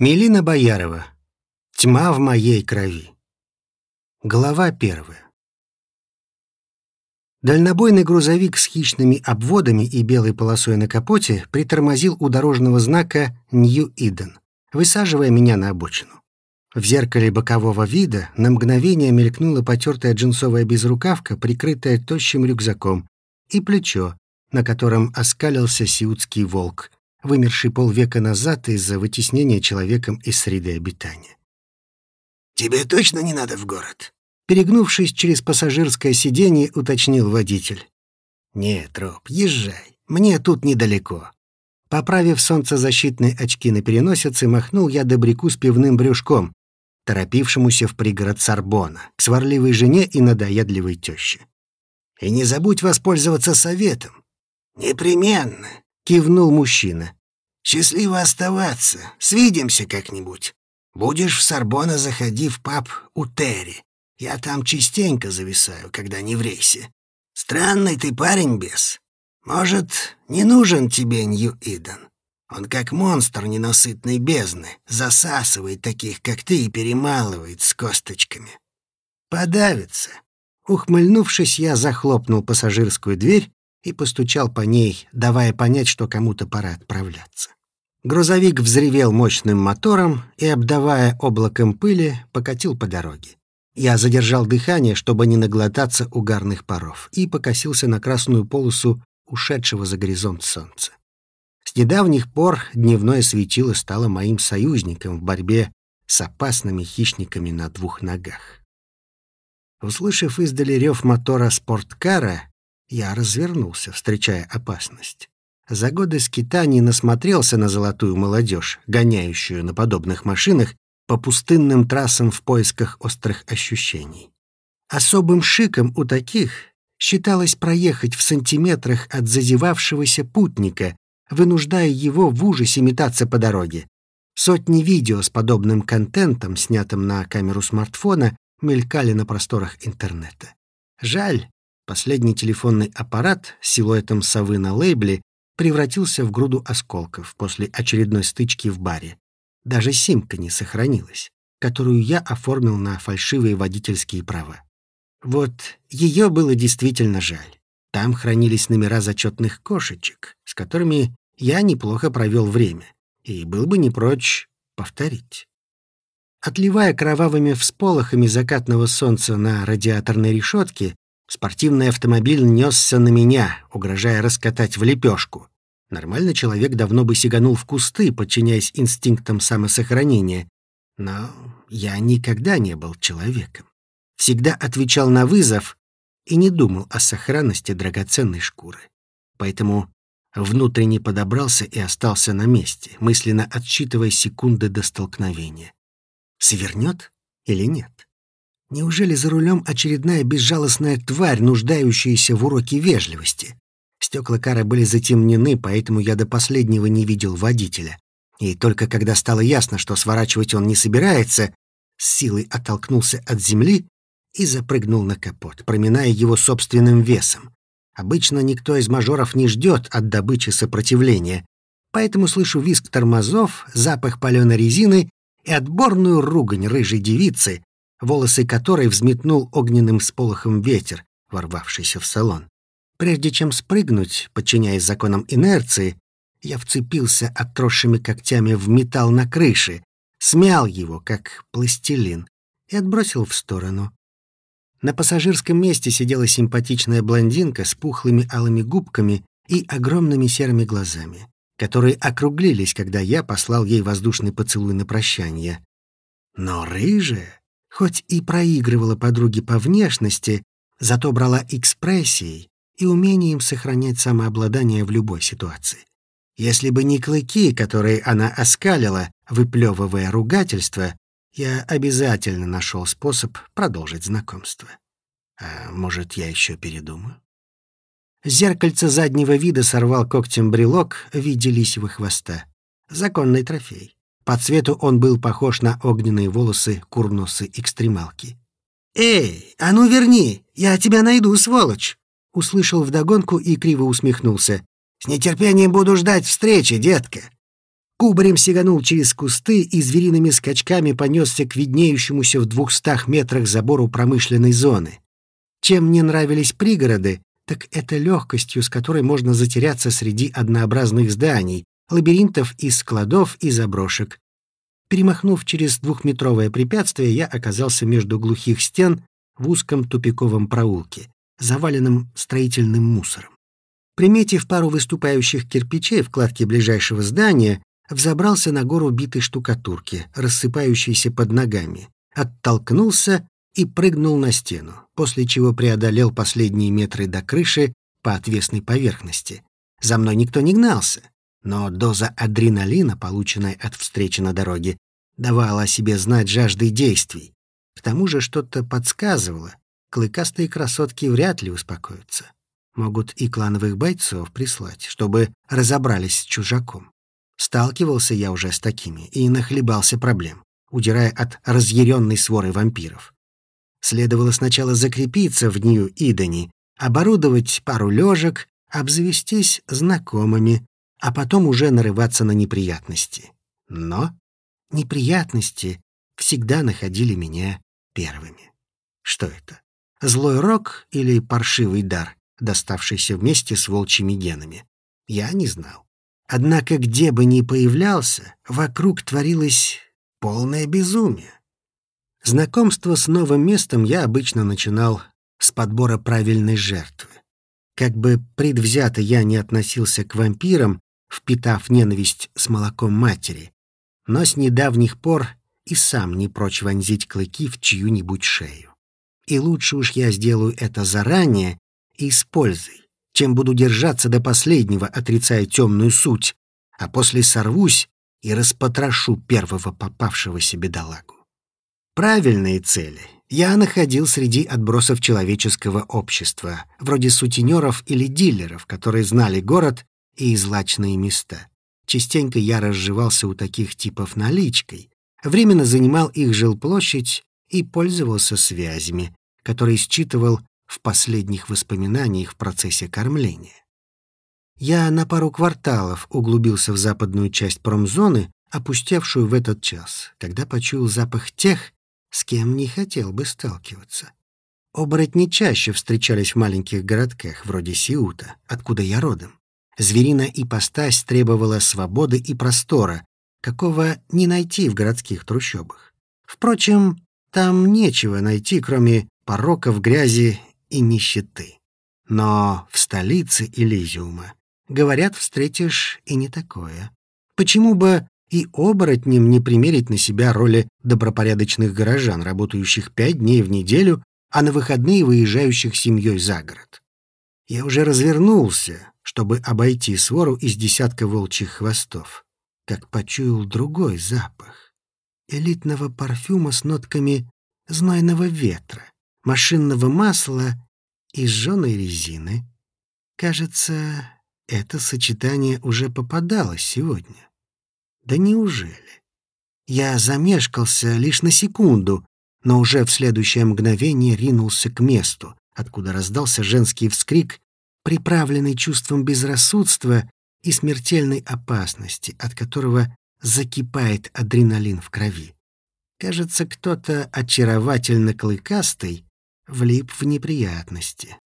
Мелина Боярова. Тьма в моей крови. Глава первая. Дальнобойный грузовик с хищными обводами и белой полосой на капоте притормозил у дорожного знака «Нью-Иден», высаживая меня на обочину. В зеркале бокового вида на мгновение мелькнула потертая джинсовая безрукавка, прикрытая тощим рюкзаком, и плечо, на котором оскалился сиутский волк, вымерший полвека назад из-за вытеснения человеком из среды обитания. «Тебе точно не надо в город?» Перегнувшись через пассажирское сиденье, уточнил водитель. «Нет, Роб, езжай. Мне тут недалеко». Поправив солнцезащитные очки на переносице, махнул я добряку с пивным брюшком, торопившемуся в пригород Сарбона, к сварливой жене и надоедливой тёще. «И не забудь воспользоваться советом». «Непременно», — кивнул мужчина. «Счастливо оставаться. Свидимся как-нибудь. Будешь в Сорбона, заходи в паб у Терри. Я там частенько зависаю, когда не в рейсе. Странный ты парень, бес. Может, не нужен тебе Нью-Иден? Он как монстр ненасытной бездны, засасывает таких, как ты, и перемалывает с косточками. Подавится. Ухмыльнувшись, я захлопнул пассажирскую дверь и постучал по ней, давая понять, что кому-то пора отправляться. Грузовик взревел мощным мотором и, обдавая облаком пыли, покатил по дороге. Я задержал дыхание, чтобы не наглотаться угарных паров, и покосился на красную полосу ушедшего за горизонт солнца. С недавних пор дневное светило стало моим союзником в борьбе с опасными хищниками на двух ногах. Услышав издали рев мотора спорткара, я развернулся, встречая опасность. За годы скитаний насмотрелся на золотую молодежь, гоняющую на подобных машинах по пустынным трассам в поисках острых ощущений. Особым шиком у таких считалось проехать в сантиметрах от зазевавшегося путника, вынуждая его в ужасе метаться по дороге. Сотни видео с подобным контентом, снятым на камеру смартфона, мелькали на просторах интернета. Жаль, последний телефонный аппарат с силуэтом совы на лейбле превратился в груду осколков после очередной стычки в баре. Даже симка не сохранилась, которую я оформил на фальшивые водительские права. Вот ее было действительно жаль. Там хранились номера зачетных кошечек, с которыми я неплохо провел время, и был бы не прочь повторить. Отливая кровавыми всполохами закатного солнца на радиаторной решетке, Спортивный автомобиль несся на меня, угрожая раскатать в лепешку. Нормальный человек давно бы сиганул в кусты, подчиняясь инстинктам самосохранения. Но я никогда не был человеком. Всегда отвечал на вызов и не думал о сохранности драгоценной шкуры. Поэтому внутренне подобрался и остался на месте, мысленно отсчитывая секунды до столкновения. Свернет или нет? Неужели за рулем очередная безжалостная тварь, нуждающаяся в уроке вежливости? Стекла кары были затемнены, поэтому я до последнего не видел водителя. И только когда стало ясно, что сворачивать он не собирается, с силой оттолкнулся от земли и запрыгнул на капот, проминая его собственным весом. Обычно никто из мажоров не ждет от добычи сопротивления, поэтому слышу визг тормозов, запах паленой резины и отборную ругань рыжей девицы, волосы которой взметнул огненным сполохом ветер, ворвавшийся в салон. Прежде чем спрыгнуть, подчиняясь законам инерции, я вцепился отросшими когтями в металл на крыше, смял его, как пластилин, и отбросил в сторону. На пассажирском месте сидела симпатичная блондинка с пухлыми алыми губками и огромными серыми глазами, которые округлились, когда я послал ей воздушный поцелуй на прощание. Но рыжая хоть и проигрывала подруге по внешности, зато брала экспрессией и умением сохранять самообладание в любой ситуации. Если бы не клыки, которые она оскалила, выплевывая ругательство, я обязательно нашел способ продолжить знакомство. А может, я еще передумаю? Зеркальце заднего вида сорвал когтем брелок в виде лисьего хвоста. Законный трофей. По цвету он был похож на огненные волосы курносы экстремалки. «Эй, а ну верни! Я тебя найду, сволочь!» Услышал вдогонку и криво усмехнулся. «С нетерпением буду ждать встречи, детка!» кубарем сиганул через кусты и звериными скачками понесся к виднеющемуся в двухстах метрах забору промышленной зоны. Чем мне нравились пригороды, так это легкостью, с которой можно затеряться среди однообразных зданий, лабиринтов из складов и заброшек. Перемахнув через двухметровое препятствие, я оказался между глухих стен в узком тупиковом проулке, заваленном строительным мусором. Приметив пару выступающих кирпичей в кладке ближайшего здания, взобрался на гору битой штукатурки, рассыпающейся под ногами, оттолкнулся и прыгнул на стену, после чего преодолел последние метры до крыши по отвесной поверхности. За мной никто не гнался, но доза адреналина, полученная от встречи на дороге, давала о себе знать жаждой действий. К тому же что-то подсказывало, клыкастые красотки вряд ли успокоятся. Могут и клановых бойцов прислать, чтобы разобрались с чужаком. Сталкивался я уже с такими и нахлебался проблем, удирая от разъяренной своры вампиров. Следовало сначала закрепиться в Нью-Идоне, оборудовать пару лёжек, обзавестись знакомыми, а потом уже нарываться на неприятности. Но неприятности всегда находили меня первыми. Что это? Злой рок или паршивый дар, доставшийся вместе с волчьими генами? Я не знал. Однако где бы ни появлялся, вокруг творилось полное безумие. Знакомство с новым местом я обычно начинал с подбора правильной жертвы. Как бы предвзято я не относился к вампирам, впитав ненависть с молоком матери, но с недавних пор и сам не прочь вонзить клыки в чью-нибудь шею. И лучше уж я сделаю это заранее и с пользой, чем буду держаться до последнего, отрицая темную суть, а после сорвусь и распотрошу первого попавшегося бедолагу. Правильные цели я находил среди отбросов человеческого общества, вроде сутенеров или дилеров, которые знали город и злачные места. Частенько я разживался у таких типов наличкой, временно занимал их жилплощадь и пользовался связями, которые считывал в последних воспоминаниях в процессе кормления. Я на пару кварталов углубился в западную часть промзоны, опустевшую в этот час, когда почуял запах тех, с кем не хотел бы сталкиваться. Оборотни чаще встречались в маленьких городках, вроде Сиута, откуда я родом. Звериная ипостась требовала свободы и простора, какого не найти в городских трущобах. Впрочем, там нечего найти, кроме пороков, грязи и нищеты. Но в столице Элизиума, говорят, встретишь и не такое. Почему бы и оборотням не примерить на себя роли добропорядочных горожан, работающих пять дней в неделю, а на выходные выезжающих семьей за город. Я уже развернулся, чтобы обойти свору из десятка волчьих хвостов, как почуял другой запах элитного парфюма с нотками знойного ветра, машинного масла и сжёной резины. Кажется, это сочетание уже попадалось сегодня. Да неужели? Я замешкался лишь на секунду, но уже в следующее мгновение ринулся к месту, откуда раздался женский вскрик, приправленный чувством безрассудства и смертельной опасности, от которого закипает адреналин в крови. Кажется, кто-то очаровательно клыкастый влип в неприятности.